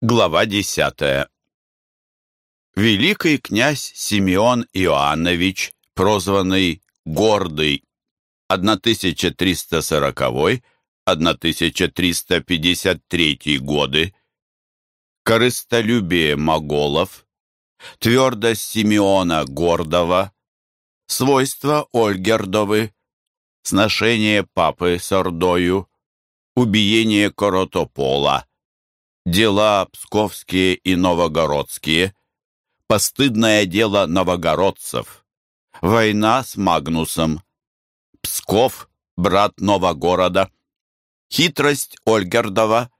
Глава десятая. Великий князь Симеон Иоаннович, прозванный Гордый, 1340-1353 годы, корыстолюбие моголов, твердость Симеона Гордова, свойства Ольгердовы, сношение папы с Ордою, убиение Коротопола, дела псковские и новогородские, постыдное дело новогородцев, война с Магнусом, Псков, брат Новогорода, хитрость Ольгердова,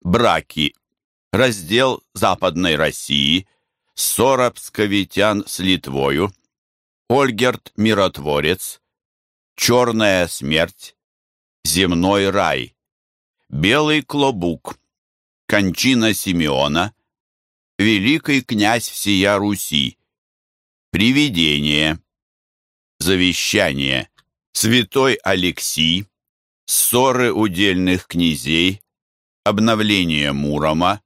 браки, раздел Западной России, ссора псковитян с Литвою, Ольгерд Миротворец, Черная смерть, Земной рай, Белый клобук, Кончина Симеона, Великий князь всея Руси, Привидение, Завещание, Святой Алексий, Ссоры удельных князей, Обновление Мурома,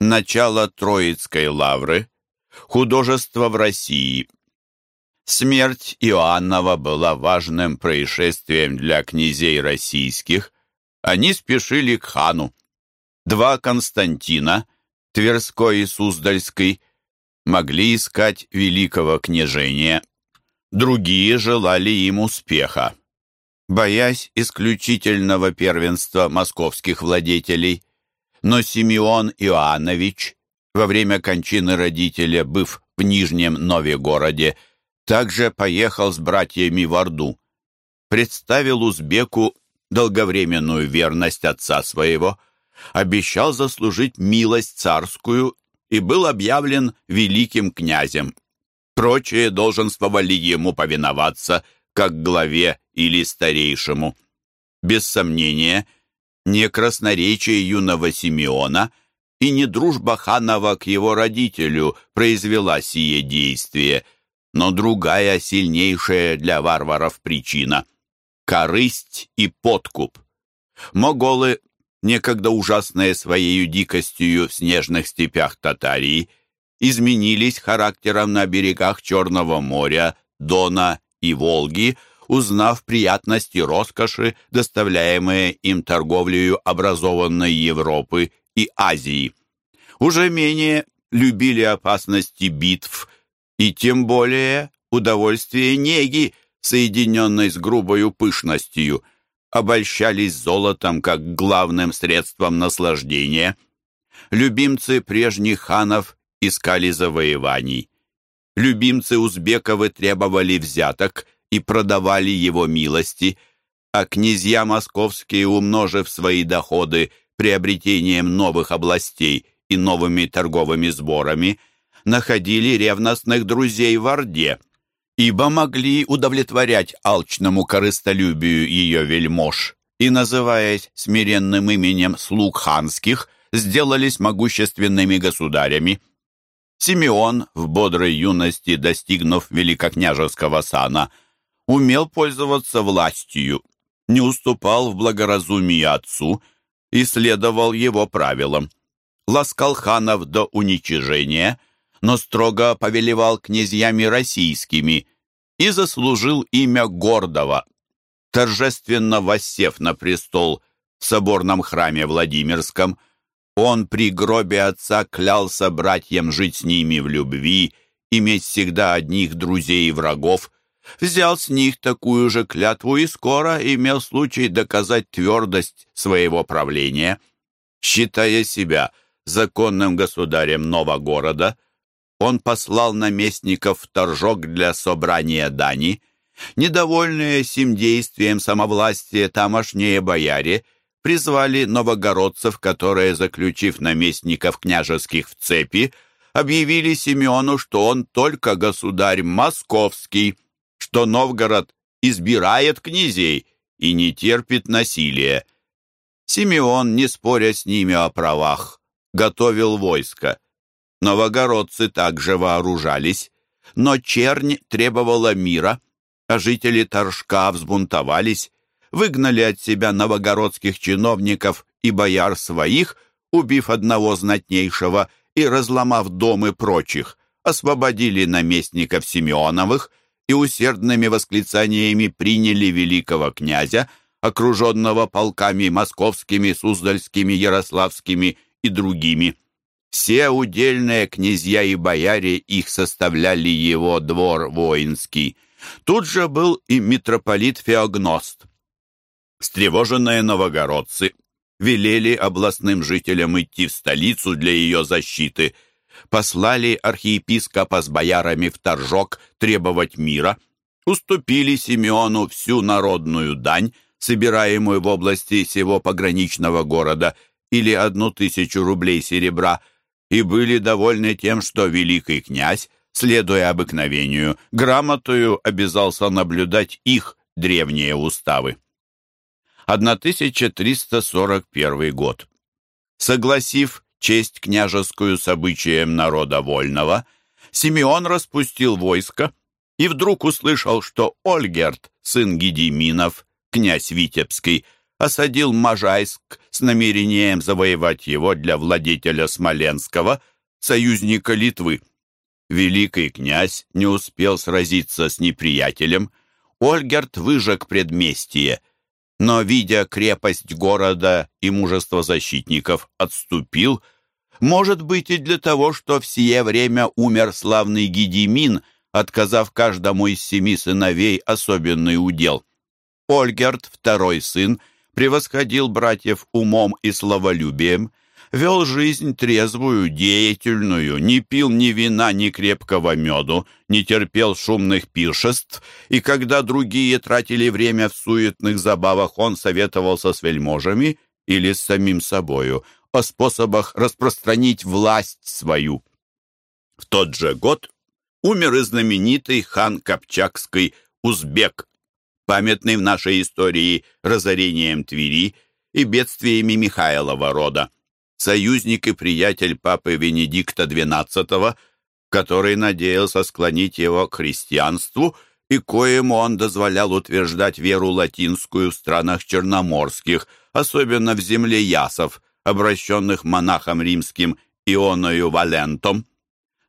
Начало Троицкой лавры, Художество в России. Смерть Иоаннова была важным происшествием для князей российских. Они спешили к хану. Два Константина, Тверской и Суздальский, могли искать великого княжения. Другие желали им успеха. Боясь исключительного первенства московских владетелей, но Симеон Иоаннович, во время кончины родителя, быв в Нижнем Новегороде, также поехал с братьями в Орду. Представил узбеку долговременную верность отца своего – обещал заслужить милость царскую и был объявлен великим князем. Прочие долженствовали ему повиноваться, как главе или старейшему. Без сомнения, не красноречие юного Симеона и не дружба ханова к его родителю произвела сие действие, но другая сильнейшая для варваров причина — корысть и подкуп. Моголы некогда ужасные своей дикостью в снежных степях Татарии, изменились характером на берегах Черного моря, Дона и Волги, узнав приятности роскоши, доставляемые им торговлею образованной Европы и Азии. Уже менее любили опасности битв и тем более удовольствие неги, соединенной с грубою пышностью – обольщались золотом как главным средством наслаждения. Любимцы прежних ханов искали завоеваний. Любимцы узбековы требовали взяток и продавали его милости, а князья московские, умножив свои доходы приобретением новых областей и новыми торговыми сборами, находили ревностных друзей в Орде – ибо могли удовлетворять алчному корыстолюбию ее вельмож и, называясь смиренным именем слуг ханских, сделались могущественными государями. Симеон, в бодрой юности достигнув великокняжеского сана, умел пользоваться властью, не уступал в благоразумии отцу и следовал его правилам. Ласкал ханов до уничижения – но строго повелевал князьями российскими и заслужил имя гордого. Торжественно воссев на престол в соборном храме Владимирском, он при гробе отца клялся братьям жить с ними в любви, иметь всегда одних друзей и врагов, взял с них такую же клятву и скоро имел случай доказать твердость своего правления. Считая себя законным государем нового города, он послал наместников в Торжок для собрания дани. Недовольные сим действием самовластия тамошние бояре призвали новогородцев, которые, заключив наместников княжеских в цепи, объявили Симеону, что он только государь московский, что Новгород избирает князей и не терпит насилия. Симеон, не споря с ними о правах, готовил войско. Новогородцы также вооружались, но чернь требовала мира, а жители Торжка взбунтовались, выгнали от себя новогородских чиновников и бояр своих, убив одного знатнейшего и разломав домы прочих, освободили наместников Симеоновых и усердными восклицаниями приняли великого князя, окруженного полками московскими, суздальскими, ярославскими и другими. Все удельные князья и бояре их составляли его двор воинский. Тут же был и митрополит Феогност. Встревоженные новогородцы велели областным жителям идти в столицу для ее защиты, послали архиепископа с боярами в Торжок требовать мира, уступили Симеону всю народную дань, собираемую в области всего пограничного города, или одну тысячу рублей серебра, и были довольны тем, что великий князь, следуя обыкновению, грамотою обязался наблюдать их древние уставы. 1341 год. Согласив честь княжескую с обычаем народа вольного, Симеон распустил войско и вдруг услышал, что Ольгерт, сын Гедиминов, князь Витебский, осадил Можайск с намерением завоевать его для владетеля Смоленского, союзника Литвы. Великий князь не успел сразиться с неприятелем. Ольгерт выжег предместье но, видя крепость города и мужество защитников, отступил, может быть, и для того, что в сие время умер славный Гедимин, отказав каждому из семи сыновей особенный удел. Ольгерт, второй сын, превосходил братьев умом и словолюбием, вел жизнь трезвую, деятельную, не пил ни вина, ни крепкого меду, не терпел шумных пиршеств, и когда другие тратили время в суетных забавах, он советовался с вельможами или с самим собою о способах распространить власть свою. В тот же год умер и знаменитый хан Копчакский Узбек, памятный в нашей истории разорением Твери и бедствиями Михайлова рода союзник и приятель папы Венедикта XII, который надеялся склонить его к христианству и коему он дозволял утверждать веру латинскую в странах черноморских, особенно в земле ясов, обращенных монахом римским Ионою Валентом.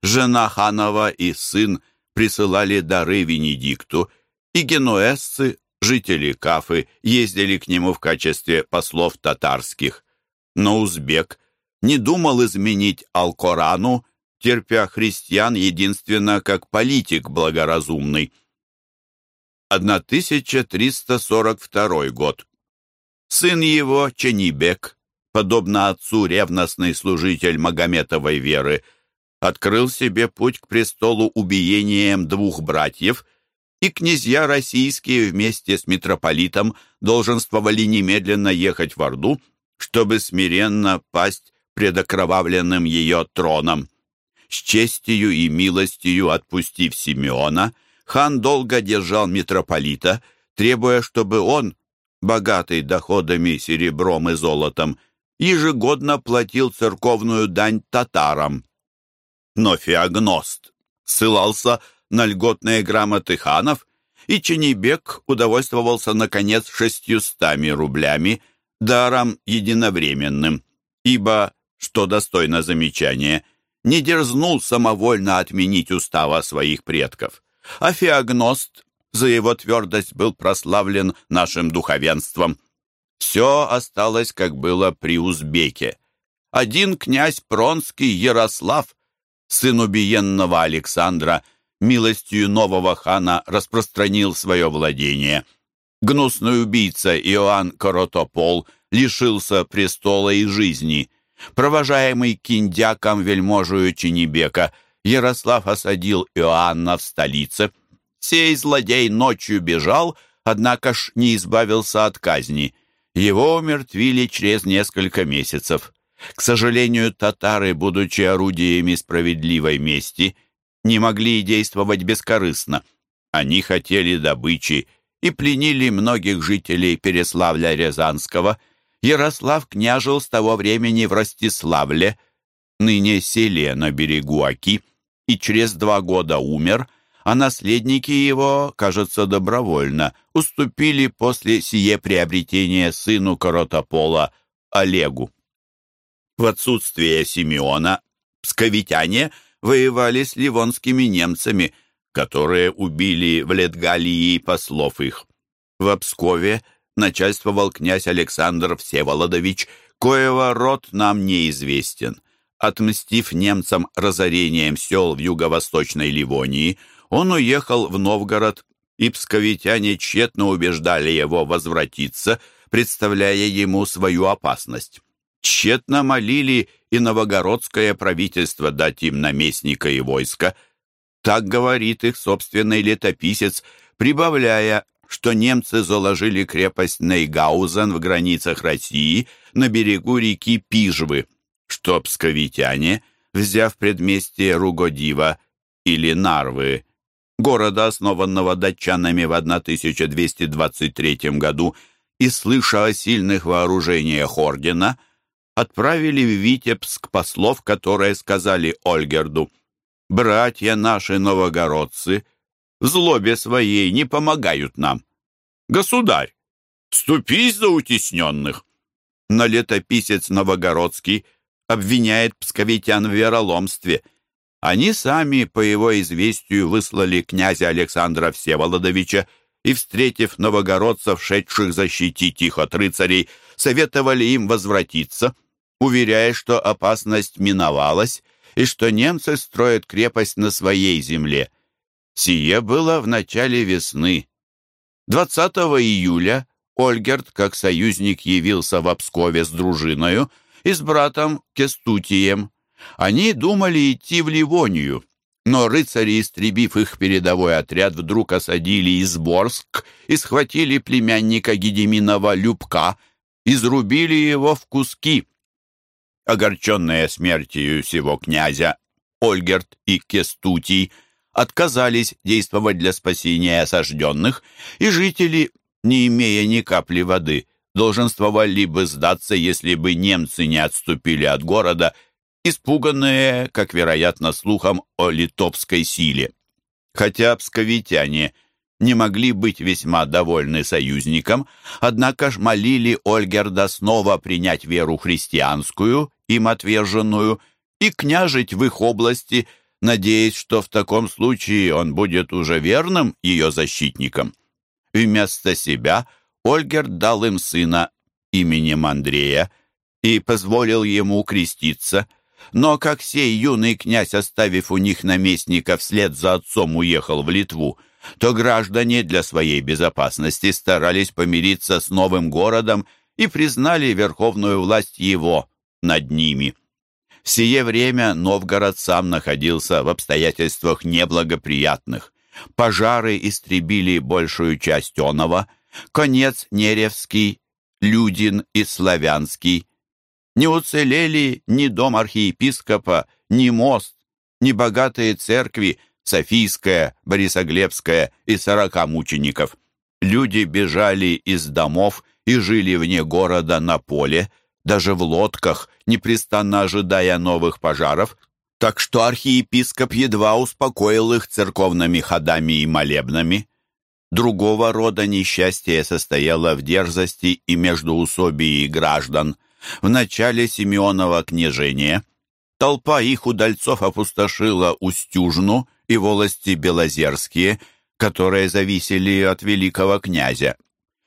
Жена ханова и сын присылали дары Венедикту, и генуэзцы, жители Кафы, ездили к нему в качестве послов татарских но узбек не думал изменить Алкорану, терпя христиан единственно как политик благоразумный. 1342 год. Сын его, Ченибек, подобно отцу ревностный служитель Магометовой веры, открыл себе путь к престолу убиением двух братьев, и князья российские вместе с митрополитом долженствовали немедленно ехать в Орду чтобы смиренно пасть пред окровавленным ее троном. С честью и милостью отпустив Симеона, хан долго держал митрополита, требуя, чтобы он, богатый доходами серебром и золотом, ежегодно платил церковную дань татарам. Но Феогност ссылался на льготные грамоты ханов, и Ченебек удовольствовался, наконец, шестьюстами рублями, даром единовременным, ибо, что достойно замечания, не дерзнул самовольно отменить устава своих предков. А за его твердость был прославлен нашим духовенством. Все осталось, как было при Узбеке. Один князь Пронский Ярослав, сын убиенного Александра, милостью нового хана распространил свое владение – Гнусный убийца Иоанн Коротопол лишился престола и жизни. Провожаемый киндяком вельможую Ченебека, Ярослав осадил Иоанна в столице. Сей злодей ночью бежал, однако ж не избавился от казни. Его умертвили через несколько месяцев. К сожалению, татары, будучи орудиями справедливой мести, не могли действовать бескорыстно. Они хотели добычи и пленили многих жителей Переславля-Рязанского. Ярослав княжил с того времени в Ростиславле, ныне селе на берегу Оки, и через два года умер, а наследники его, кажется, добровольно, уступили после сие приобретения сыну Коротопола Олегу. В отсутствие Симеона псковитяне воевали с ливонскими немцами, которые убили в Летгалии послов их. В Пскове начальствовал князь Александр Всеволодович, коего род нам неизвестен. Отмстив немцам разорением сел в юго-восточной Ливонии, он уехал в Новгород, и псковитяне тщетно убеждали его возвратиться, представляя ему свою опасность. Тщетно молили и новогородское правительство дать им наместника и войска. Так говорит их собственный летописец, прибавляя, что немцы заложили крепость Нейгаузен в границах России на берегу реки Пижвы, что псковитяне, взяв предместье Ругодива или Нарвы, города, основанного датчанами в 1223 году, и слыша о сильных вооружениях ордена, отправили в Витебск послов, которые сказали Ольгерду, «Братья наши новогородцы в злобе своей не помогают нам. Государь, вступись за утесненных!» Но летописец Новогородский обвиняет псковитян в вероломстве – они сами, по его известию, выслали князя Александра Всеволодовича и, встретив новогородцев, шедших защитить их от рыцарей, советовали им возвратиться, уверяя, что опасность миновалась и что немцы строят крепость на своей земле. Сие было в начале весны. 20 июля Ольгерт, как союзник, явился в Пскове с дружиною и с братом Кестутием. Они думали идти в Ливонию, но рыцари, истребив их передовой отряд, вдруг осадили Изборск и схватили племянника Гедеминова Любка, изрубили его в куски. Огорченные смертью всего князя, Ольгерт и Кестутий отказались действовать для спасения осажденных, и жители, не имея ни капли воды, долженствовали бы сдаться, если бы немцы не отступили от города – испуганные, как вероятно, слухом о литовской силе. Хотя псковитяне не могли быть весьма довольны союзником, однако ж молили Ольгерда снова принять веру христианскую, им отверженную, и княжить в их области, надеясь, что в таком случае он будет уже верным ее защитником. Вместо себя Ольгерд дал им сына именем Андрея и позволил ему креститься – но как сей юный князь, оставив у них наместника, вслед за отцом уехал в Литву, то граждане для своей безопасности старались помириться с новым городом и признали верховную власть его над ними. В сие время Новгород сам находился в обстоятельствах неблагоприятных. Пожары истребили большую часть Онова, конец Неревский, Людин и Славянский, не уцелели ни дом архиепископа, ни мост, ни богатые церкви, Софийская, Борисоглебская и сорока мучеников. Люди бежали из домов и жили вне города на поле, даже в лодках, непрестанно ожидая новых пожаров, так что архиепископ едва успокоил их церковными ходами и молебнами. Другого рода несчастье состояло в дерзости и междоусобии граждан – в начале Симеонова княжения толпа их удальцов опустошила Устюжну и волости Белозерские, которые зависели от великого князя.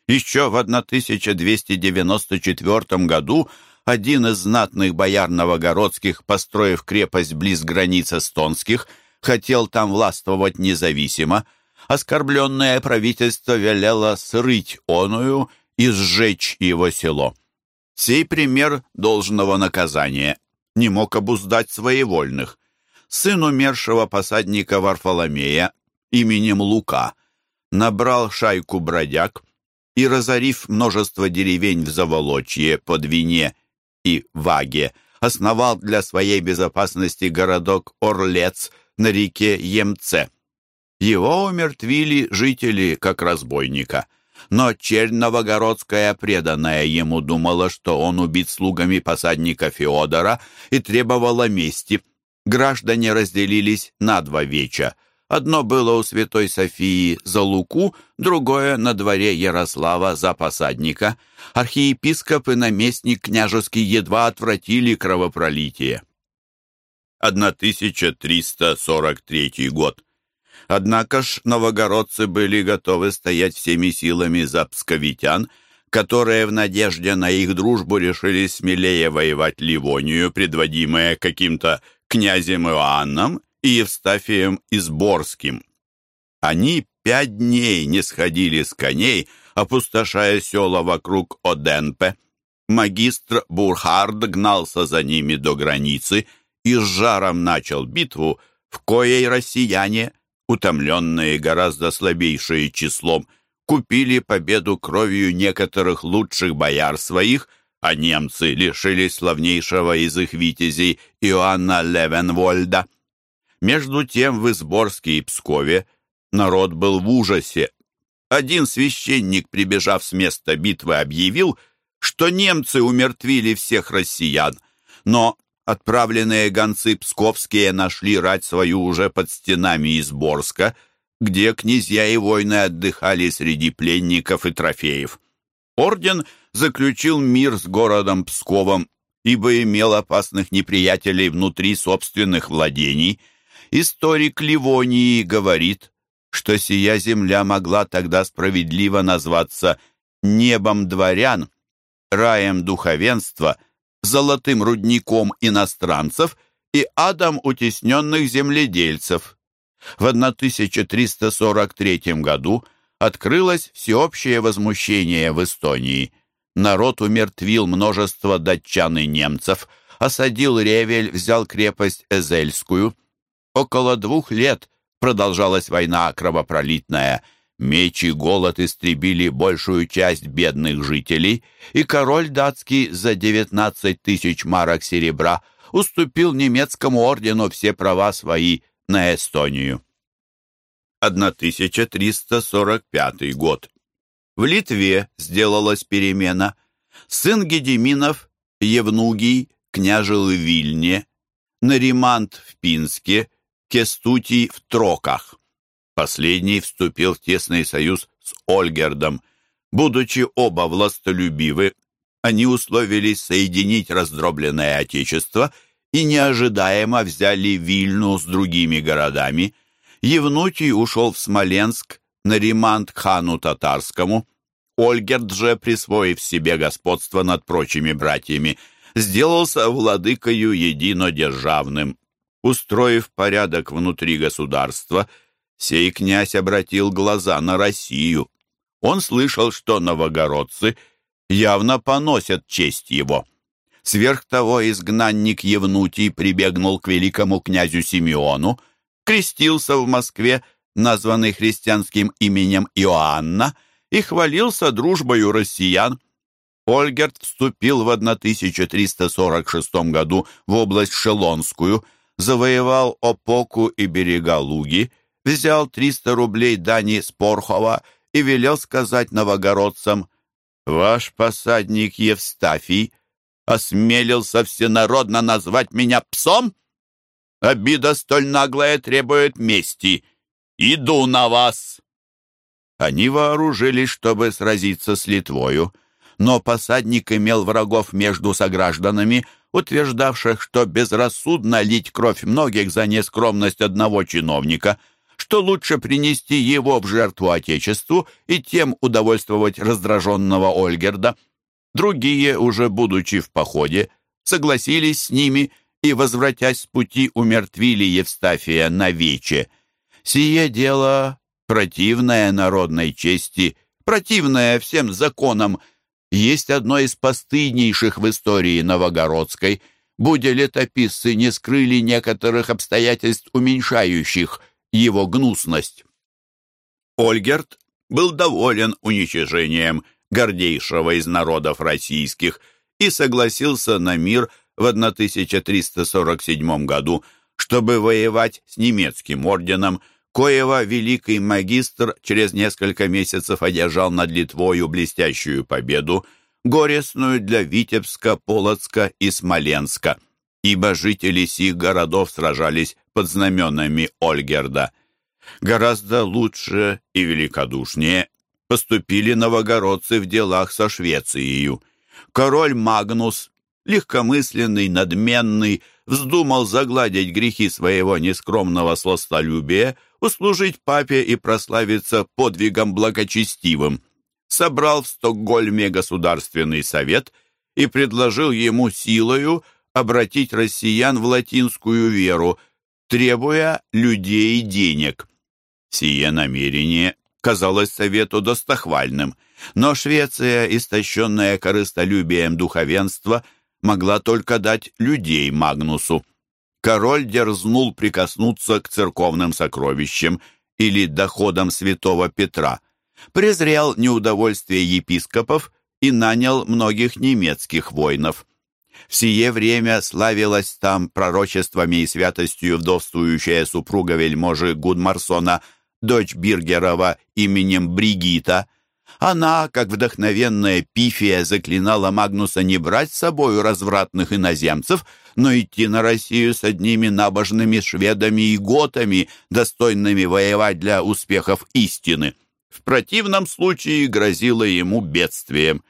Еще в 1294 году один из знатных бояр новогородских, построив крепость близ границ эстонских, хотел там властвовать независимо, оскорбленное правительство велело срыть оную и сжечь его село. Сей пример должного наказания не мог обуздать своевольных. Сын умершего посадника Варфоломея именем Лука набрал шайку бродяг и, разорив множество деревень в Заволочье, Подвине и Ваге, основал для своей безопасности городок Орлец на реке Емце. Его умертвили жители как разбойника – но чернь новогородская, преданная ему, думала, что он убит слугами посадника Феодора и требовала мести. Граждане разделились на два веча. Одно было у Святой Софии за Луку, другое на дворе Ярослава за посадника. Архиепископ и наместник княжеский едва отвратили кровопролитие. 1343 год. Однако ж новогородцы были готовы стоять всеми силами за псковитян, которые в надежде на их дружбу решили смелее воевать Ливонию, предводимая каким-то князем Иоанном и Евстафием Изборским. Они пять дней не сходили с коней, опустошая села вокруг Оденпе. Магистр Бурхард гнался за ними до границы и с жаром начал битву, в коей россияне, утомленные гораздо слабейшие числом, купили победу кровью некоторых лучших бояр своих, а немцы лишились славнейшего из их витязей Иоанна Левенвольда. Между тем в Изборске и Пскове народ был в ужасе. Один священник, прибежав с места битвы, объявил, что немцы умертвили всех россиян, но отправленные гонцы псковские нашли рать свою уже под стенами Изборска, где князья и воины отдыхали среди пленников и трофеев. Орден заключил мир с городом Псковом, ибо имел опасных неприятелей внутри собственных владений. Историк Ливонии говорит, что сия земля могла тогда справедливо назваться «небом дворян», «раем духовенства», «золотым рудником иностранцев» и «адом утесненных земледельцев». В 1343 году открылось всеобщее возмущение в Эстонии. Народ умертвил множество датчан и немцев, осадил Ревель, взял крепость Эзельскую. Около двух лет продолжалась война кровопролитная. Меч и голод истребили большую часть бедных жителей, и король датский за 19 тысяч марок серебра уступил немецкому ордену все права свои на Эстонию. 1345 год. В Литве сделалась перемена. Сын Гедеминов, Евнугий, княжил в Вильне, Наримант в Пинске, Кестутий в Троках. Последний вступил в тесный союз с Ольгердом. Будучи оба властолюбивы, они условились соединить раздробленное отечество и неожидаемо взяли Вильну с другими городами – Евнутий ушел в Смоленск на ремонт к хану татарскому. Ольгерд же, присвоив себе господство над прочими братьями, сделался владыкою единодержавным. Устроив порядок внутри государства, сей князь обратил глаза на Россию. Он слышал, что новогородцы явно поносят честь его. Сверх того изгнанник Евнутий прибегнул к великому князю Симеону, крестился в Москве, названный христианским именем Иоанна, и хвалился дружбою россиян. Ольгерт вступил в 1346 году в область Шелонскую, завоевал Опоку и берега Луги, взял 300 рублей дани с Порхова и велел сказать новогородцам «Ваш посадник Евстафий осмелился всенародно назвать меня псом?» Обида столь наглая требует мести. Иду на вас!» Они вооружились, чтобы сразиться с Литвою, но посадник имел врагов между согражданами, утверждавших, что безрассудно лить кровь многих за нескромность одного чиновника, что лучше принести его в жертву Отечеству и тем удовольствовать раздраженного Ольгерда. Другие, уже будучи в походе, согласились с ними и, возвратясь с пути, умертвили Евстафия навече. Сие дело противное народной чести, противное всем законам, есть одно из постыднейших в истории Новогородской, будь летописцы не скрыли некоторых обстоятельств, уменьшающих его гнусность. Ольгерт был доволен уничижением гордейшего из народов российских и согласился на мир в 1347 году, чтобы воевать с немецким орденом, коего великий магистр через несколько месяцев одержал над Литвою блестящую победу, горестную для Витебска, Полоцка и Смоленска, ибо жители сих городов сражались под знаменами Ольгерда. Гораздо лучше и великодушнее поступили новогородцы в делах со Швецией. Король Магнус, легкомысленный, надменный, вздумал загладить грехи своего нескромного сластолюбия, услужить папе и прославиться подвигом благочестивым. Собрал в Стокгольме Государственный совет и предложил ему силою обратить россиян в латинскую веру, требуя людей денег. Сие намерение казалось совету достохвальным, но Швеция, истощенная корыстолюбием духовенства, могла только дать людей Магнусу. Король дерзнул прикоснуться к церковным сокровищам или доходам святого Петра, презрел неудовольствие епископов и нанял многих немецких воинов. В сие время славилась там пророчествами и святостью вдовствующая супруга вельможи Гудмарсона, дочь Биргерова именем Бригита. Она, как вдохновенная пифия, заклинала Магнуса не брать с собою развратных иноземцев, но идти на Россию с одними набожными шведами и готами, достойными воевать для успехов истины. В противном случае грозило ему бедствием.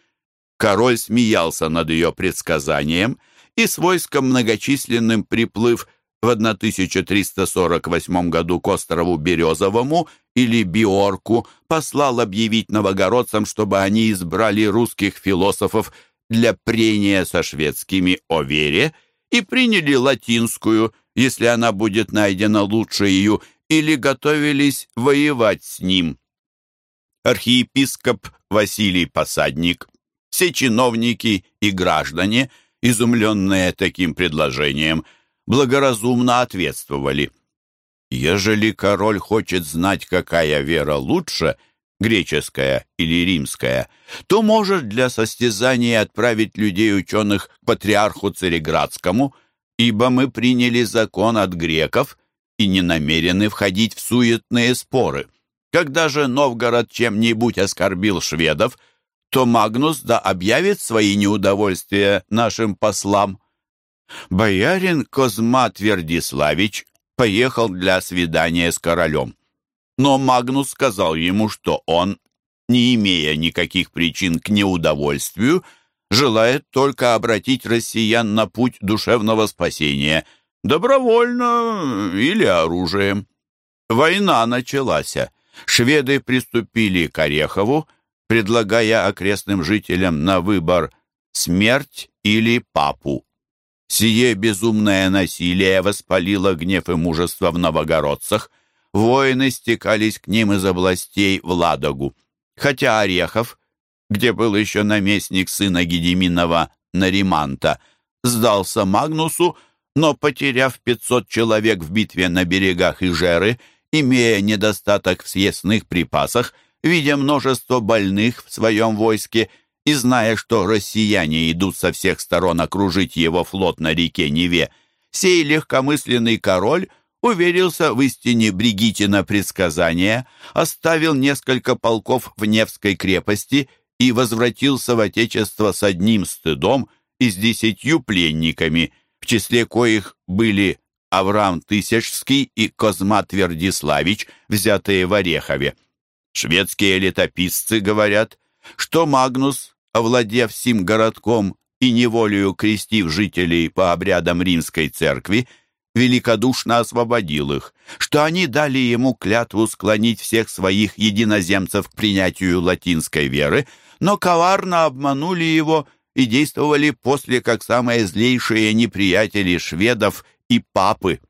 Король смеялся над ее предсказанием и с войском многочисленным приплыв в 1348 году к острову Березовому или Биорку послал объявить новогородцам, чтобы они избрали русских философов для прения со шведскими о вере и приняли латинскую, если она будет найдена лучше ее, или готовились воевать с ним. Архиепископ Василий Посадник все чиновники и граждане, изумленные таким предложением, благоразумно ответствовали. Ежели король хочет знать, какая вера лучше, греческая или римская, то может для состязания отправить людей-ученых к патриарху Цареградскому, ибо мы приняли закон от греков и не намерены входить в суетные споры. Когда же Новгород чем-нибудь оскорбил шведов – то Магнус да объявит свои неудовольствия нашим послам. Боярин Козма Твердиславич поехал для свидания с королем. Но Магнус сказал ему, что он, не имея никаких причин к неудовольствию, желает только обратить россиян на путь душевного спасения, добровольно или оружием. Война началась. Шведы приступили к Орехову, предлагая окрестным жителям на выбор смерть или папу. Сие безумное насилие воспалило гнев и мужество в новогородцах. Воины стекались к ним из областей в Ладогу. Хотя Орехов, где был еще наместник сына Гедеминова Нариманта, сдался Магнусу, но, потеряв 500 человек в битве на берегах Ижеры, имея недостаток в съестных припасах, видя множество больных в своем войске и зная, что россияне идут со всех сторон окружить его флот на реке Неве, сей легкомысленный король уверился в истине Бригитина предсказания, оставил несколько полков в Невской крепости и возвратился в Отечество с одним стыдом и с десятью пленниками, в числе коих были Авраам Тысячский и Козма Твердиславич, взятые в Орехове. Шведские летописцы говорят, что Магнус, овладев сим городком и неволею крестив жителей по обрядам римской церкви, великодушно освободил их, что они дали ему клятву склонить всех своих единоземцев к принятию латинской веры, но коварно обманули его и действовали после как самые злейшие неприятели шведов и папы.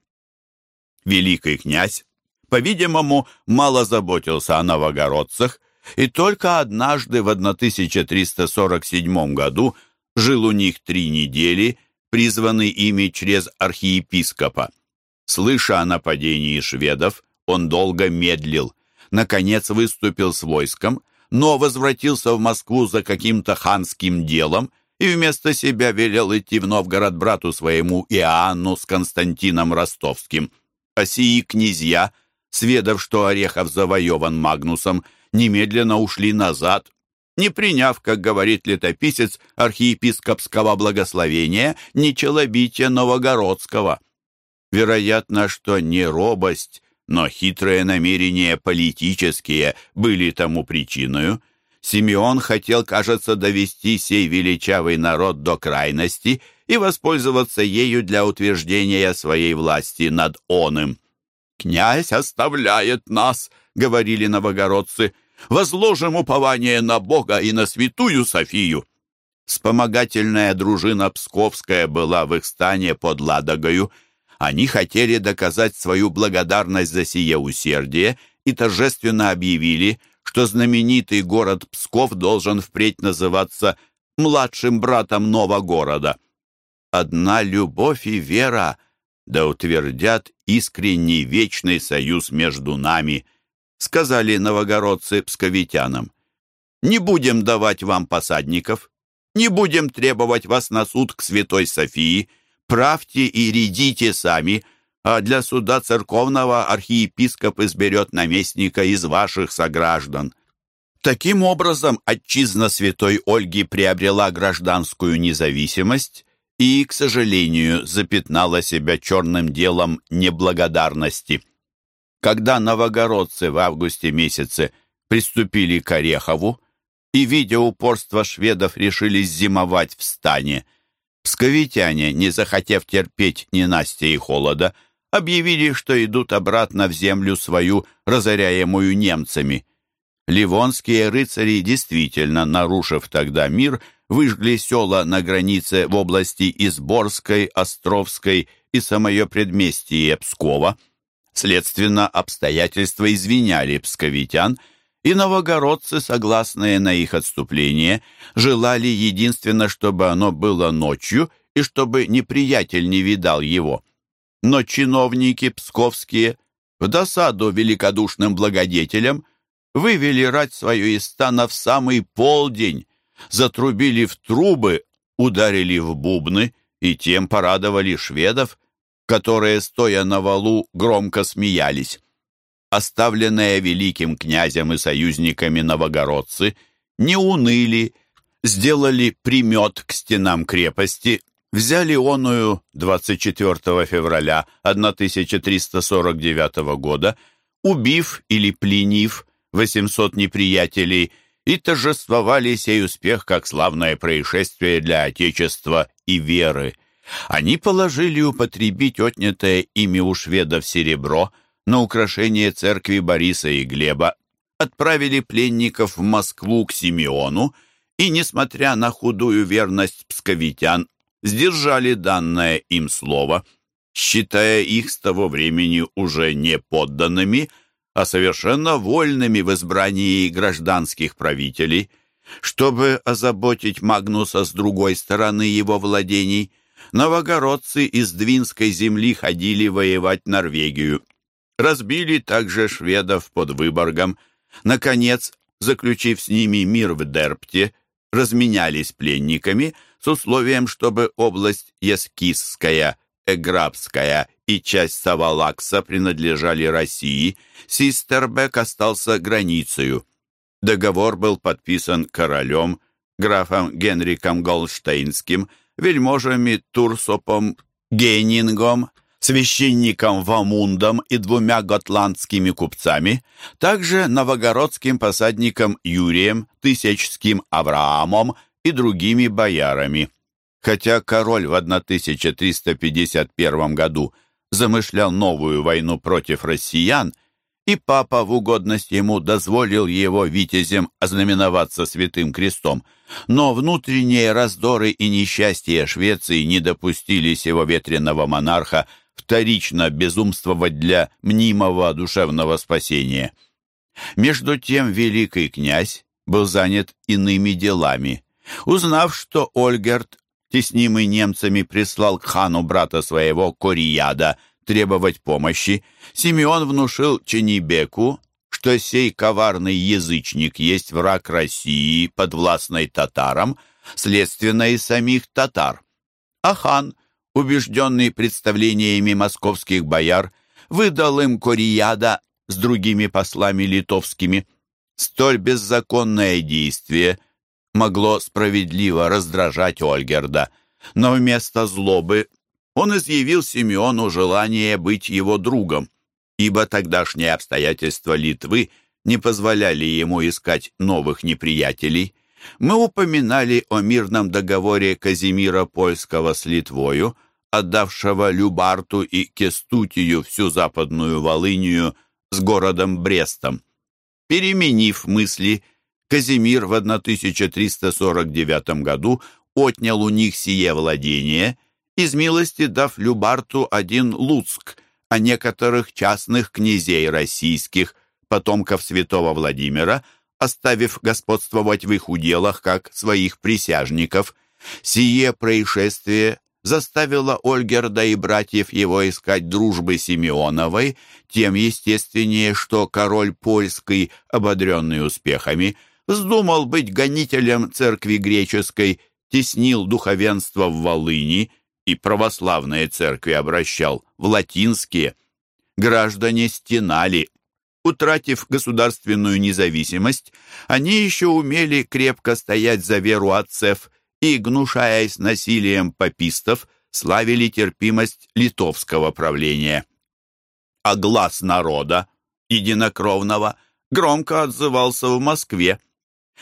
Великий князь по-видимому, мало заботился о новогородцах и только однажды в 1347 году жил у них три недели, призванный ими через архиепископа. Слыша о нападении шведов, он долго медлил, наконец выступил с войском, но возвратился в Москву за каким-то ханским делом и вместо себя велел идти в Новгород брату своему Иоанну с Константином Ростовским. А сии князья сведав, что Орехов завоеван Магнусом, немедленно ушли назад, не приняв, как говорит летописец, архиепископского благословения, ни челобития Новогородского. Вероятно, что не робость, но хитрые намерения политические были тому причиной. Симеон хотел, кажется, довести сей величавый народ до крайности и воспользоваться ею для утверждения своей власти над оным. «Князь оставляет нас», — говорили новогородцы, — «возложим упование на Бога и на святую Софию». Вспомогательная дружина Псковская была в их стане под Ладогою. Они хотели доказать свою благодарность за сие усердие и торжественно объявили, что знаменитый город Псков должен впредь называться младшим братом нового города. Одна любовь и вера да утвердят искренний вечный союз между нами, сказали новогородцы псковитянам. Не будем давать вам посадников, не будем требовать вас на суд к святой Софии, правьте и рядите сами, а для суда церковного архиепископ изберет наместника из ваших сограждан. Таким образом, отчизна святой Ольги приобрела гражданскую независимость и, к сожалению, запятнала себя черным делом неблагодарности. Когда новогородцы в августе месяце приступили к Орехову и, видя упорство шведов, решились зимовать в стане, псковитяне, не захотев терпеть ненастья и холода, объявили, что идут обратно в землю свою, разоряемую немцами. Ливонские рыцари, действительно нарушив тогда мир, выжгли села на границе в области Изборской, Островской и самое предместье Пскова. Следственно, обстоятельства извиняли псковитян, и новогородцы, согласные на их отступление, желали единственно, чтобы оно было ночью и чтобы неприятель не видал его. Но чиновники псковские, в досаду великодушным благодетелям, вывели рать свою из стана в самый полдень, затрубили в трубы, ударили в бубны и тем порадовали шведов, которые, стоя на валу, громко смеялись. Оставленные великим князем и союзниками новогородцы не уныли, сделали примет к стенам крепости, взяли оную 24 февраля 1349 года, убив или пленив 800 неприятелей и торжествовали сей успех как славное происшествие для Отечества и веры. Они положили употребить отнятое ими у шведов серебро на украшение церкви Бориса и Глеба, отправили пленников в Москву к Симеону и, несмотря на худую верность псковитян, сдержали данное им слово, считая их с того времени уже не подданными – а совершенно вольными в избрании гражданских правителей. Чтобы озаботить Магнуса с другой стороны его владений, новогородцы из Двинской земли ходили воевать Норвегию. Разбили также шведов под Выборгом. Наконец, заключив с ними мир в Дерпте, разменялись пленниками с условием, чтобы область Яскисская, Эграбская и часть Савалакса принадлежали России, Систербек остался границею. Договор был подписан королем, графом Генриком Голштейнским, вельможами Турсопом, Генингом, священником Вамундом и двумя готландскими купцами, также новогородским посадником Юрием, Тысячским Авраамом и другими боярами. Хотя король в 1351 году замышлял новую войну против россиян, и папа в угодность ему дозволил его витязем ознаменоваться святым крестом, но внутренние раздоры и несчастья Швеции не допустили сего ветреного монарха вторично безумствовать для мнимого душевного спасения. Между тем великий князь был занят иными делами. Узнав, что Ольгерт теснимый немцами, прислал к хану брата своего Корияда требовать помощи, Симеон внушил Ченибеку, что сей коварный язычник есть враг России, подвластной татарам, следственно и самих татар. А хан, убежденный представлениями московских бояр, выдал им Корияда с другими послами литовскими. Столь беззаконное действие – могло справедливо раздражать Ольгерда, но вместо злобы он изъявил Симеону желание быть его другом. ибо тогдашние обстоятельства Литвы не позволяли ему искать новых неприятелей. Мы упоминали о мирном договоре Казимира Польского с Литвою, отдавшего Любарту и Кестутию всю западную Волынию с городом Брестом. Переменив мысли, Казимир в 1349 году отнял у них сие владение, из милости дав Любарту один Луцк, а некоторых частных князей российских, потомков святого Владимира, оставив господствовать в их уделах как своих присяжников. Сие происшествие заставило Ольгерда и братьев его искать дружбы Симеоновой, тем естественнее, что король польский, ободренный успехами, вздумал быть гонителем церкви греческой, теснил духовенство в Волыни и православные церкви обращал в латинские. Граждане стенали. Утратив государственную независимость, они еще умели крепко стоять за веру отцев – и, гнушаясь насилием попистов, славили терпимость литовского правления. А глаз народа, единокровного, громко отзывался в Москве.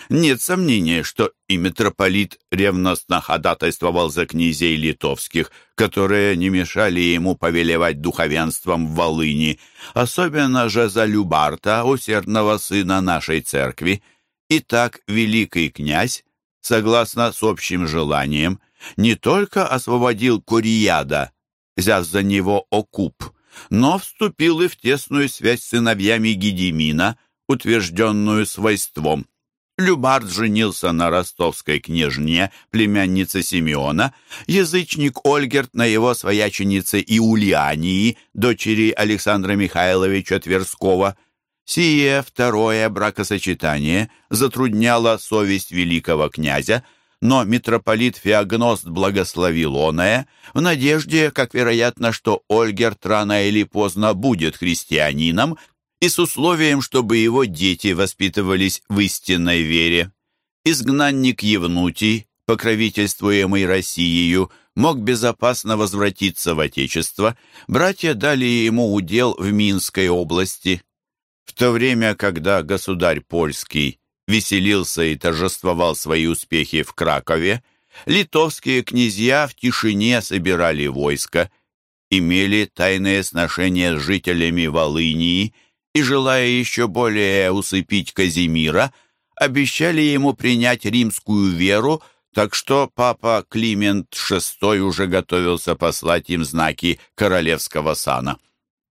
Нет сомнения, что и митрополит ревностно ходатайствовал за князей литовских, которые не мешали ему повелевать духовенством в Волыни, особенно же за Любарта, усердного сына нашей церкви. И так великий князь согласно с общим желанием, не только освободил Курияда, взяв за него окуп, но вступил и в тесную связь с сыновьями Гедемина, утвержденную свойством. Любард женился на ростовской княжне, племяннице Симеона, язычник Ольгерт на его свояченице Иулиании, дочери Александра Михайловича Тверского – Сие второе бракосочетание затрудняло совесть великого князя, но митрополит Феогност благословил оное в надежде, как вероятно, что Ольгерт рано или поздно будет христианином и с условием, чтобы его дети воспитывались в истинной вере. Изгнанник Евнутий, покровительствуемый Россией, мог безопасно возвратиться в Отечество, братья дали ему удел в Минской области. В то время, когда государь польский веселился и торжествовал свои успехи в Кракове, литовские князья в тишине собирали войско, имели тайные сношения с жителями Волынии и, желая еще более усыпить Казимира, обещали ему принять римскую веру, так что папа Климент VI уже готовился послать им знаки королевского сана.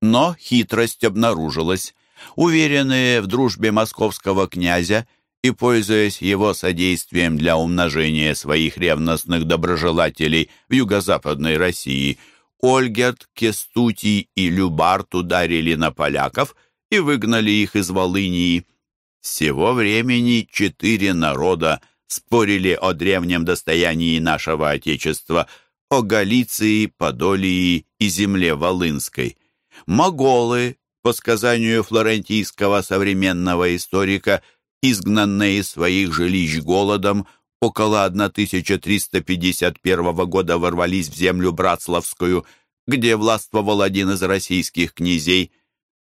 Но хитрость обнаружилась. Уверенные в дружбе московского князя и пользуясь его содействием для умножения своих ревностных доброжелателей в юго-западной России, Ольгерт, Кестутий и Любарт ударили на поляков и выгнали их из Волынии. С сего времени четыре народа спорили о древнем достоянии нашего Отечества, о Галиции, Подолии и земле Волынской. Моголы, по сказанию флорентийского современного историка, изгнанные из своих жилищ голодом, около 1351 года ворвались в землю Братславскую, где властвовал один из российских князей.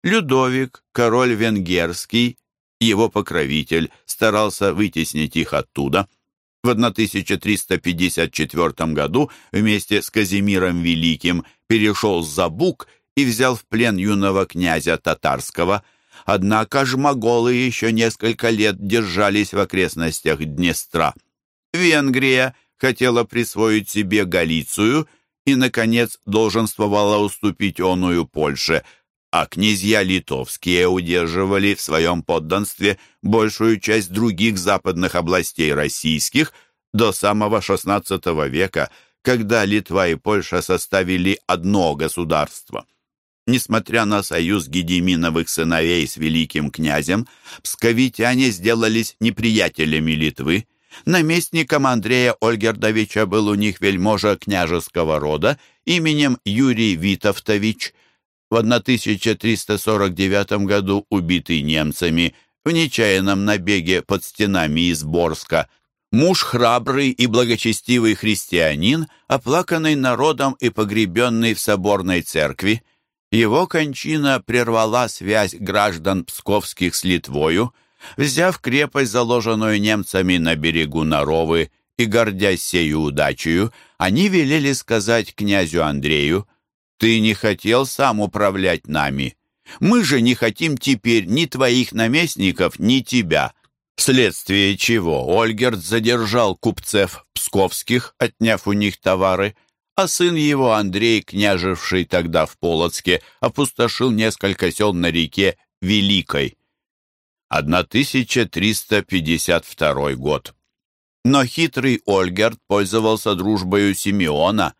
Людовик, король венгерский, его покровитель, старался вытеснить их оттуда. В 1354 году вместе с Казимиром Великим перешел за Буг и взял в плен юного князя татарского. Однако ж моголы еще несколько лет держались в окрестностях Днестра. Венгрия хотела присвоить себе Галицию и, наконец, долженствовала уступить оную Польше, а князья литовские удерживали в своем подданстве большую часть других западных областей российских до самого XVI века, когда Литва и Польша составили одно государство. Несмотря на союз Гедеминовых сыновей с великим князем, псковитяне сделались неприятелями Литвы. Наместником Андрея Ольгердовича был у них вельможа княжеского рода именем Юрий Витовтович, в 1349 году убитый немцами в нечаянном набеге под стенами Изборска. Муж храбрый и благочестивый христианин, оплаканный народом и погребенный в соборной церкви. Его кончина прервала связь граждан Псковских с Литвою, взяв крепость, заложенную немцами на берегу Наровы, и, гордясь сею удачею, они велели сказать князю Андрею, «Ты не хотел сам управлять нами. Мы же не хотим теперь ни твоих наместников, ни тебя». Вследствие чего Ольгерт задержал купцев псковских, отняв у них товары, а сын его, Андрей, княживший тогда в Полоцке, опустошил несколько сел на реке Великой. 1352 год. Но хитрый Ольгерт пользовался дружбою Симеона,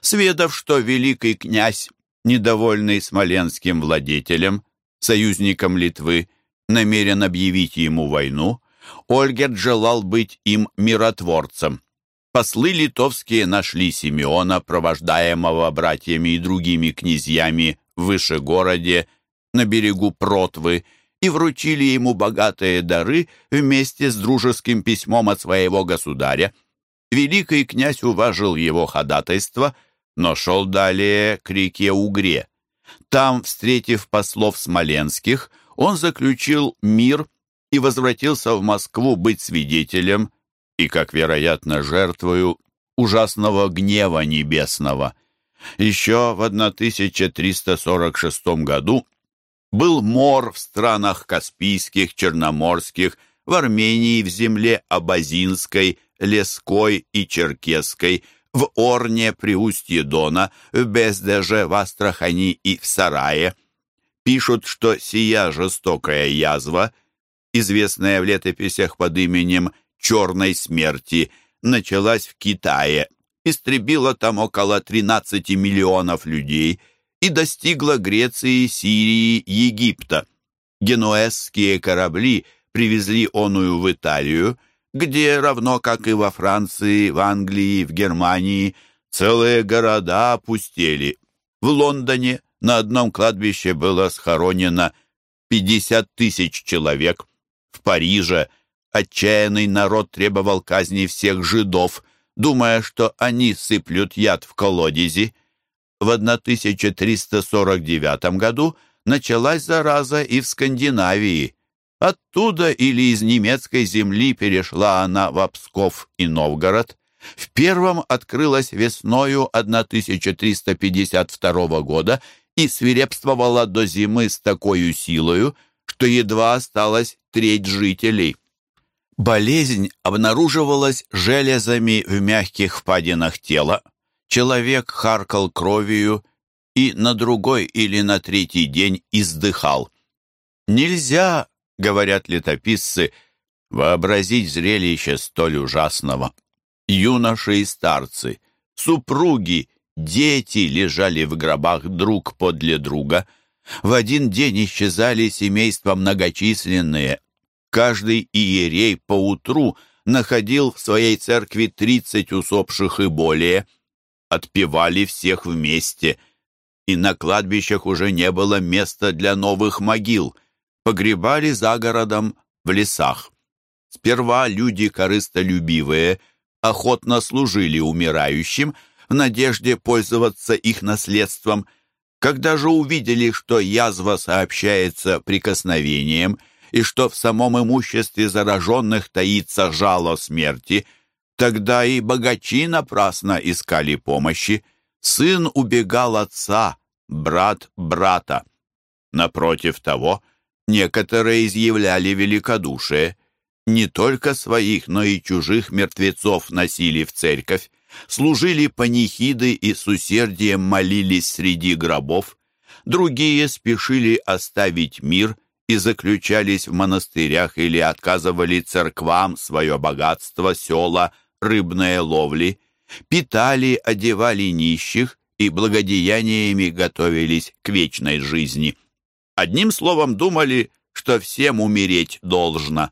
сведав, что великий князь, недовольный смоленским владетелем, союзником Литвы, намерен объявить ему войну, Ольгерт желал быть им миротворцем. Послы литовские нашли Симеона, провождаемого братьями и другими князьями в Вышегороде, на берегу Протвы, и вручили ему богатые дары вместе с дружеским письмом от своего государя. Великий князь уважил его ходатайство, но шел далее к реке Угре. Там, встретив послов смоленских, он заключил мир и возвратился в Москву быть свидетелем и, как вероятно, жертвою ужасного гнева небесного. Еще в 1346 году был мор в странах Каспийских, Черноморских, в Армении, в земле Абазинской, Леской и Черкесской, в Орне при устье Дона, в Бездеже, в Астрахани и в Сарае. Пишут, что сия жестокая язва, известная в летописях под именем «Черной смерти», началась в Китае, истребила там около 13 миллионов людей – и достигла Греции, Сирии, Египта. Генуэзские корабли привезли оную в Италию, где, равно как и во Франции, в Англии, в Германии, целые города опустели. В Лондоне на одном кладбище было схоронено 50 тысяч человек. В Париже отчаянный народ требовал казни всех жидов, думая, что они сыплют яд в колодези в 1349 году началась зараза и в Скандинавии. Оттуда или из немецкой земли перешла она в Псков и Новгород. В первом открылась весною 1352 года и свирепствовала до зимы с такой силою, что едва осталось треть жителей. Болезнь обнаруживалась железами в мягких впадинах тела, человек харкал кровью и на другой или на третий день издыхал. Нельзя, говорят летописцы, вообразить зрелище столь ужасного. Юноши и старцы, супруги, дети лежали в гробах друг подле друга. В один день исчезали семейства многочисленные. Каждый иерей поутру находил в своей церкви тридцать усопших и более отпевали всех вместе, и на кладбищах уже не было места для новых могил, погребали за городом в лесах. Сперва люди корыстолюбивые охотно служили умирающим в надежде пользоваться их наследством, когда же увидели, что язва сообщается прикосновением и что в самом имуществе зараженных таится жало смерти – Тогда и богачи напрасно искали помощи. Сын убегал отца, брат брата. Напротив того, некоторые изъявляли великодушие. Не только своих, но и чужих мертвецов носили в церковь, служили панихиды и с усердием молились среди гробов. Другие спешили оставить мир и заключались в монастырях или отказывали церквам свое богатство, села, рыбные ловли, питали, одевали нищих и благодеяниями готовились к вечной жизни. Одним словом, думали, что всем умереть должно.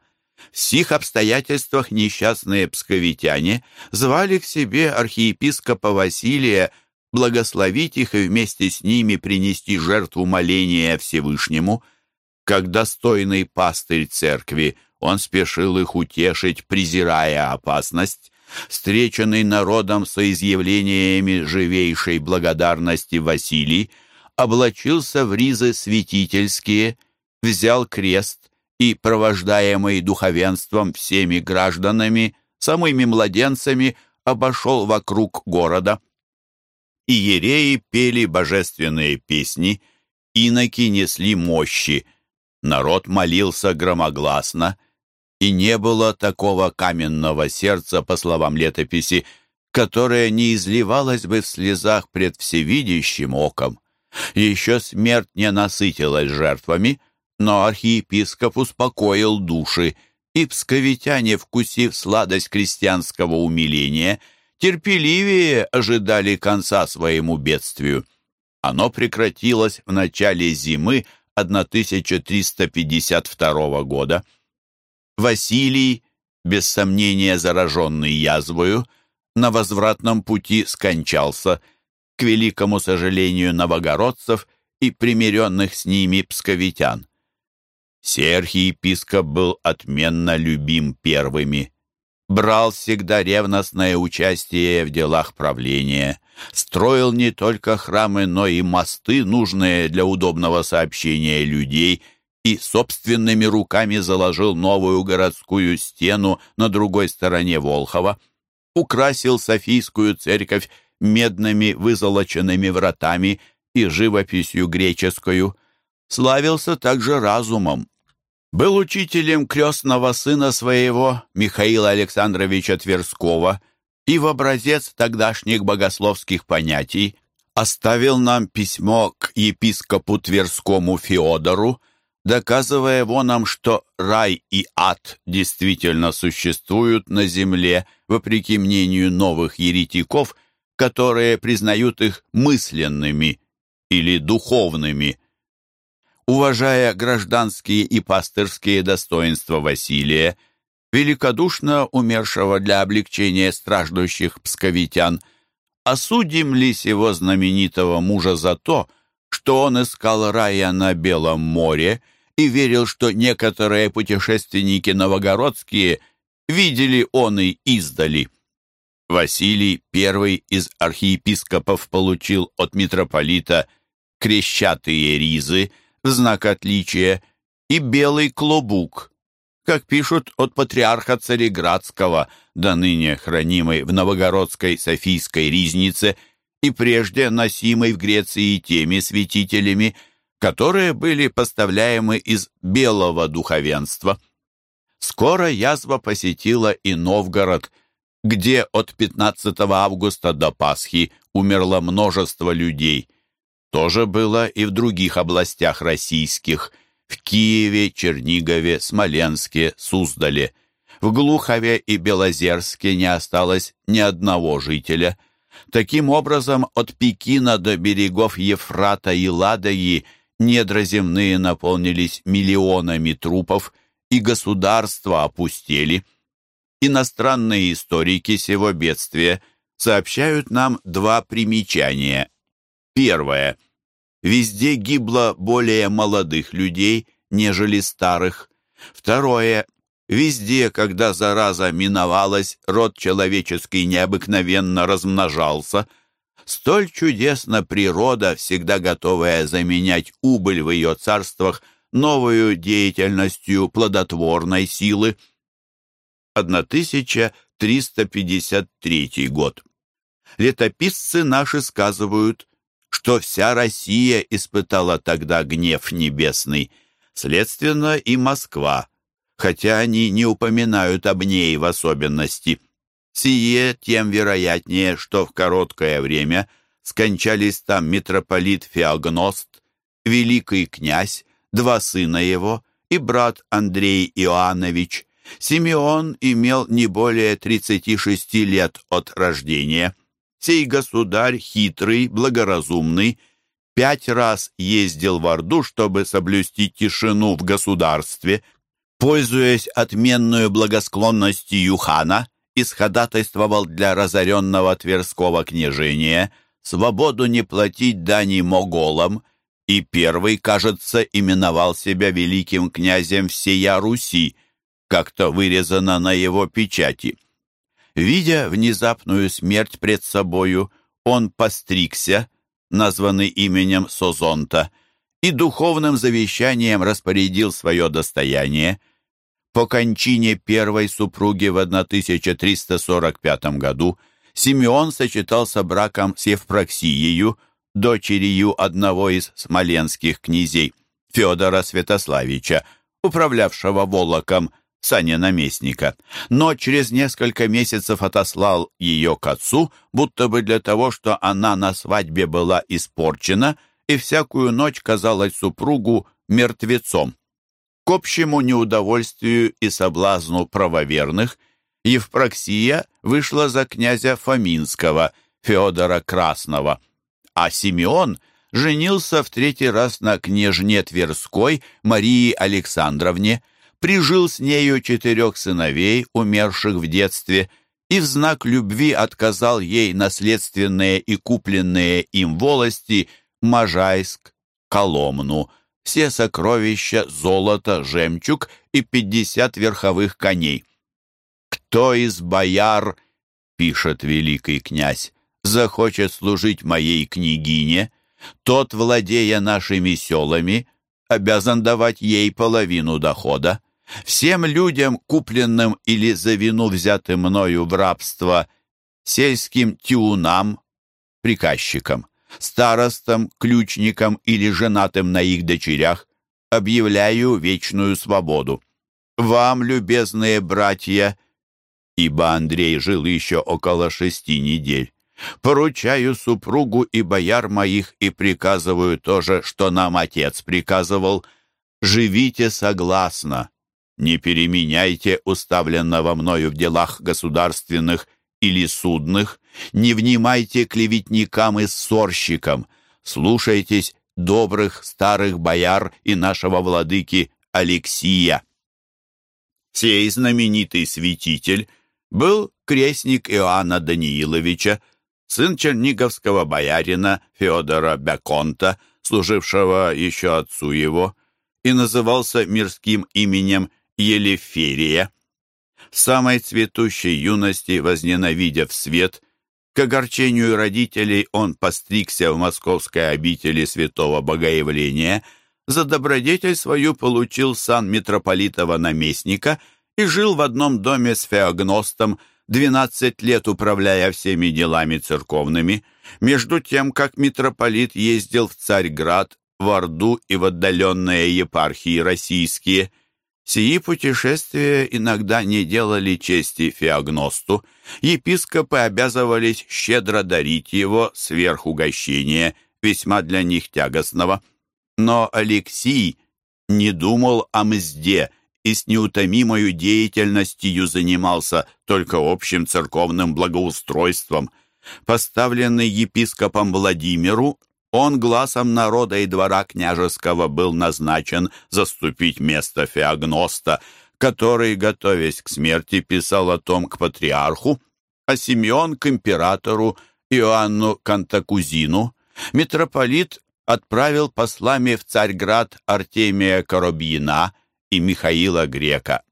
В сих обстоятельствах несчастные псковитяне звали к себе архиепископа Василия благословить их и вместе с ними принести жертву моления Всевышнему. Как достойный пастырь церкви, он спешил их утешить, презирая опасность, встреченный народом со изъявлениями живейшей благодарности Василий, облачился в ризы святительские, взял крест и, провождаемый духовенством всеми гражданами, самыми младенцами, обошел вокруг города. Иереи пели божественные песни, иноки несли мощи, народ молился громогласно, и не было такого каменного сердца, по словам летописи, которое не изливалось бы в слезах пред всевидящим оком. Еще смерть не насытилась жертвами, но архиепископ успокоил души, и псковитяне, вкусив сладость крестьянского умиления, терпеливее ожидали конца своему бедствию. Оно прекратилось в начале зимы 1352 года. Василий, без сомнения зараженный язвою, на возвратном пути скончался, к великому сожалению новогородцев и примиренных с ними псковитян. Сей архиепископ был отменно любим первыми. Брал всегда ревностное участие в делах правления. Строил не только храмы, но и мосты, нужные для удобного сообщения людей, и собственными руками заложил новую городскую стену на другой стороне Волхова. Украсил Софийскую церковь медными вызолоченными вратами и живописью греческую. Славился также разумом, был учителем крестного сына своего Михаила Александровича Тверского и в образец тогдашних богословских понятий оставил нам письмо к епископу Тверскому Феодору, доказывая его нам, что рай и ад действительно существуют на земле, вопреки мнению новых еретиков, которые признают их мысленными или духовными – уважая гражданские и пастырские достоинства Василия, великодушно умершего для облегчения страждущих псковитян, осудим ли сего знаменитого мужа за то, что он искал рая на Белом море и верил, что некоторые путешественники новогородские видели он и издали. Василий, первый из архиепископов, получил от митрополита крещатые ризы – в знак отличия, и белый клобук, как пишут от патриарха Цареградского, до ныне хранимой в Новогородской Софийской ризнице и прежде носимой в Греции теми святителями, которые были поставляемы из белого духовенства. Скоро язва посетила и Новгород, где от 15 августа до Пасхи умерло множество людей. То же было и в других областях российских – в Киеве, Чернигове, Смоленске, Суздале. В Глухове и Белозерске не осталось ни одного жителя. Таким образом, от Пекина до берегов Ефрата и Ладоги недра земные наполнились миллионами трупов, и государства опустели. Иностранные историки сего бедствия сообщают нам два примечания. Первое. Везде гибло более молодых людей, нежели старых. Второе. Везде, когда зараза миновалась, род человеческий необыкновенно размножался. Столь чудесна природа, всегда готовая заменять убыль в ее царствах новую деятельностью плодотворной силы. 1353 год. Летописцы наши сказывают, что вся Россия испытала тогда гнев небесный, следственно и Москва, хотя они не упоминают об ней в особенности. Сие тем вероятнее, что в короткое время скончались там митрополит Феогност, великий князь, два сына его и брат Андрей Иоаннович. Симеон имел не более 36 лет от рождения. Сей государь, хитрый, благоразумный, пять раз ездил в Орду, чтобы соблюсти тишину в государстве, пользуясь отменную благосклонностью хана, исходатайствовал для разоренного Тверского княжения свободу не платить дани моголам, и первый, кажется, именовал себя великим князем всея Руси, как-то вырезано на его печати. Видя внезапную смерть пред собою, он постригся, названный именем Созонта, и духовным завещанием распорядил свое достояние. По кончине первой супруги в 1345 году Симеон сочетался браком с Евпроксией, дочерью одного из смоленских князей, Федора Святославича, управлявшего Волоком, сане наместника, но через несколько месяцев отослал ее к отцу, будто бы для того, что она на свадьбе была испорчена и всякую ночь казалась супругу мертвецом. К общему неудовольствию и соблазну правоверных Евпроксия вышла за князя Фоминского, Феодора Красного, а Симеон женился в третий раз на княжне Тверской Марии Александровне, прижил с нею четырех сыновей, умерших в детстве, и в знак любви отказал ей наследственные и купленные им волости Можайск, Коломну, все сокровища, золото, жемчуг и пятьдесят верховых коней. «Кто из бояр, — пишет великий князь, — захочет служить моей княгине, тот, владея нашими селами, обязан давать ей половину дохода. Всем людям, купленным или за вину взятым мною в рабство, сельским тиунам, приказчикам, старостам, ключникам или женатым на их дочерях, объявляю вечную свободу. Вам, любезные братья, ибо Андрей жил еще около шести недель, поручаю супругу и бояр моих и приказываю то же, что нам отец приказывал, живите согласно, не переменяйте уставленного мною в делах государственных или судных, не внимайте клеветникам и ссорщикам, слушайтесь добрых старых бояр и нашего владыки Алексия. Сей знаменитый святитель был крестник Иоанна Данииловича, сын черниговского боярина Феодора Бяконта, служившего еще отцу его, и назывался мирским именем Елеферия. В самой цветущей юности, возненавидев свет, к огорчению родителей он постригся в московской обители святого Богоявления, за добродетель свою получил сан митрополитова наместника и жил в одном доме с феогностом, двенадцать лет управляя всеми делами церковными, между тем, как митрополит ездил в Царьград, в Орду и в отдаленные епархии российские – Сии путешествия иногда не делали чести Феогносту. Епископы обязывались щедро дарить его сверх угощения, весьма для них тягостного. Но Алексий не думал о мзде и с неутомимою деятельностью занимался только общим церковным благоустройством. Поставленный епископом Владимиру, он глазом народа и двора княжеского был назначен заступить место Феогноста, который, готовясь к смерти, писал о том к патриарху, а Симеон к императору Иоанну Кантакузину. Митрополит отправил послами в Царьград Артемия Коробьина и Михаила Грека.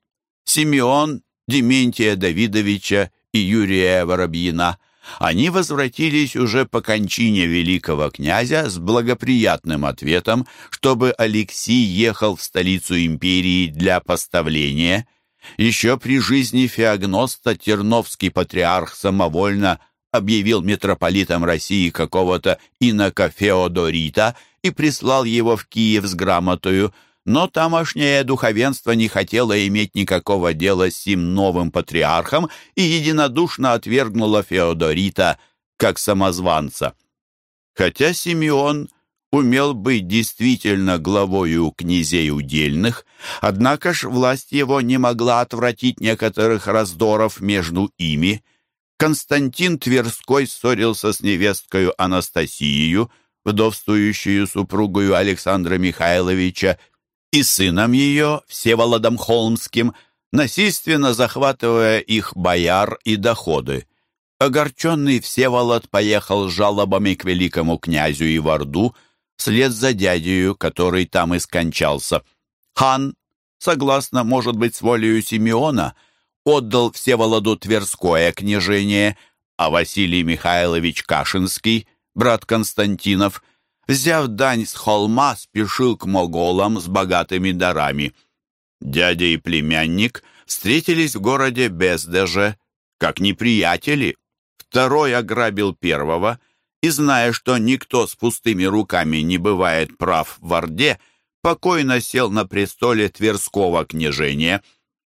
Симеон, Дементия Давидовича и Юрия Воробьина – они возвратились уже по кончине великого князя с благоприятным ответом, чтобы Алексий ехал в столицу империи для поставления. Еще при жизни Феогноста Терновский патриарх самовольно объявил митрополитом России какого-то инока Феодорита и прислал его в Киев с грамотою – но тамошнее духовенство не хотело иметь никакого дела с сим новым патриархом и единодушно отвергнуло Феодорита как самозванца. Хотя Симеон умел быть действительно главою князей удельных, однако ж власть его не могла отвратить некоторых раздоров между ими. Константин Тверской ссорился с невесткою Анастасией, вдовствующую супругою Александра Михайловича, и сыном ее, Всеволодом Холмским, насильственно захватывая их бояр и доходы. Огорченный Всеволод поехал с жалобами к великому князю и в Орду, вслед за дядею, который там и скончался. Хан, согласно, может быть, с волею Симеона, отдал Всеволоду Тверское княжение, а Василий Михайлович Кашинский брат Константинов, взяв дань с холма, спешил к моголам с богатыми дарами. Дядя и племянник встретились в городе Бездеже, как неприятели. Второй ограбил первого, и, зная, что никто с пустыми руками не бывает прав в Орде, покойно сел на престоле Тверского княжения.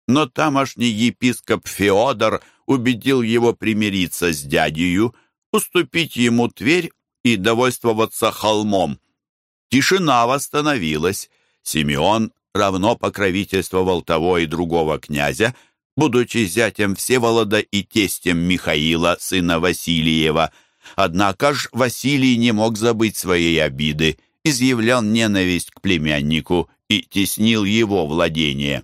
Но тамошний епископ Феодор убедил его примириться с дядею, уступить ему Тверь и довольствоваться холмом. Тишина восстановилась. Симеон равно покровительствовал того и другого князя, будучи зятем Всеволода и тестем Михаила, сына Василиева. Однако ж Василий не мог забыть своей обиды, изъявлял ненависть к племяннику и теснил его владение.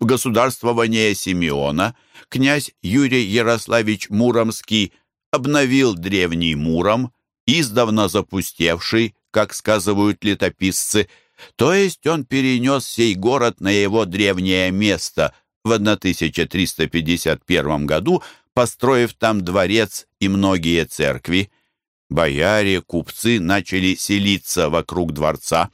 В государствование Симеона князь Юрий Ярославич Муромский обновил древний Муром, издавна запустевший, как сказывают летописцы, то есть он перенес сей город на его древнее место – в 1351 году, построив там дворец и многие церкви. Бояре, купцы начали селиться вокруг дворца,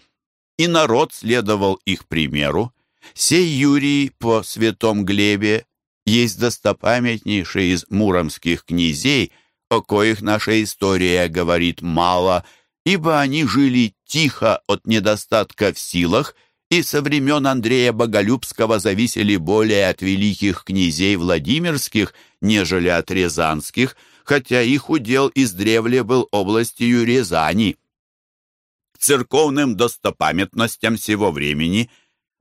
и народ следовал их примеру. Сей Юрий по святом Глебе есть достопамятнейший из муромских князей, о коих наша история говорит мало, ибо они жили тихо от недостатка в силах и со времен Андрея Боголюбского зависели более от великих князей Владимирских, нежели от рязанских, хотя их удел издревле был областью Рязани. Церковным достопамятностям сего времени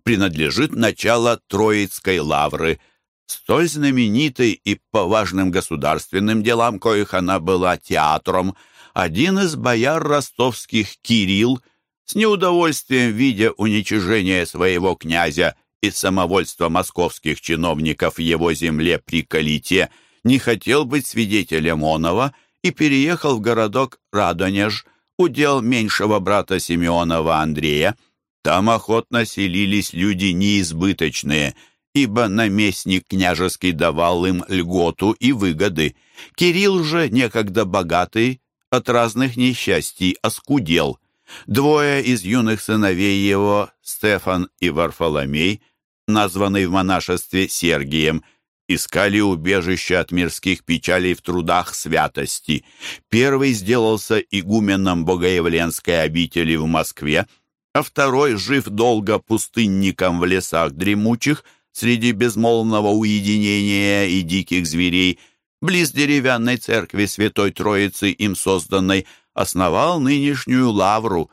принадлежит начало Троицкой лавры, столь знаменитой и по важным государственным делам, коих она была театром, один из бояр ростовских Кирилл с неудовольствием видя уничижение своего князя и самовольство московских чиновников в его земле при Калите, не хотел быть свидетелем онова и переехал в городок Радонеж, удел меньшего брата Симеонова Андрея. Там охотно селились люди неизбыточные, ибо наместник княжеский давал им льготу и выгоды. Кирилл же, некогда богатый, от разных несчастий оскудел – Двое из юных сыновей его, Стефан и Варфоломей, названный в монашестве Сергием, искали убежище от мирских печалей в трудах святости. Первый сделался игуменом Богоявленской обители в Москве, а второй, жив долго пустынником в лесах дремучих, среди безмолвного уединения и диких зверей, близ деревянной церкви Святой Троицы им созданной, основал нынешнюю лавру,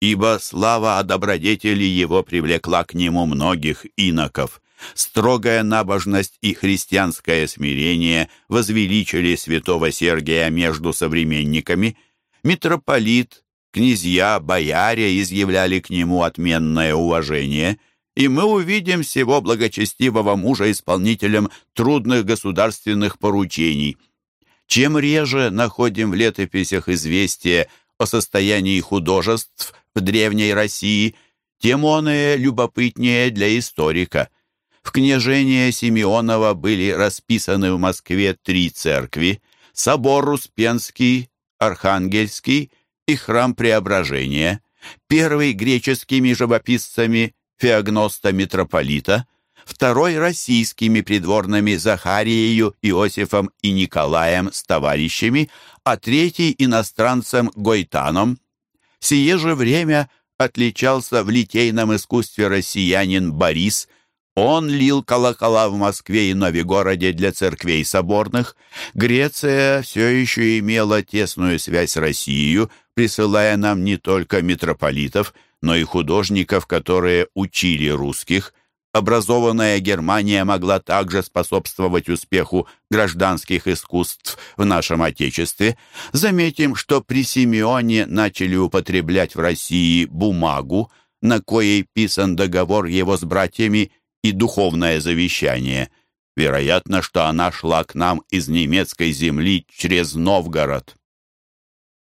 ибо слава о добродетели его привлекла к нему многих иноков. Строгая набожность и христианское смирение возвеличили святого Сергия между современниками. Митрополит, князья, бояре изъявляли к нему отменное уважение, и мы увидим всего благочестивого мужа исполнителем трудных государственных поручений – чем реже находим в летописях известия о состоянии художеств в Древней России, тем он и любопытнее для историка. В княжение Симеонова были расписаны в Москве три церкви – собор Успенский, Архангельский и храм Преображения, первый греческими живописцами Феогноста Митрополита, второй российскими придворными Захариею, Иосифом и Николаем с товарищами, а третий иностранцем Гойтаном. Сие же время отличался в литейном искусстве россиянин Борис. Он лил колокола в Москве и Новигороде для церквей соборных. Греция все еще имела тесную связь с Россией, присылая нам не только митрополитов, но и художников, которые учили русских – Образованная Германия могла также способствовать успеху гражданских искусств в нашем Отечестве. Заметим, что при Симеоне начали употреблять в России бумагу, на коей писан договор его с братьями и духовное завещание. Вероятно, что она шла к нам из немецкой земли через Новгород.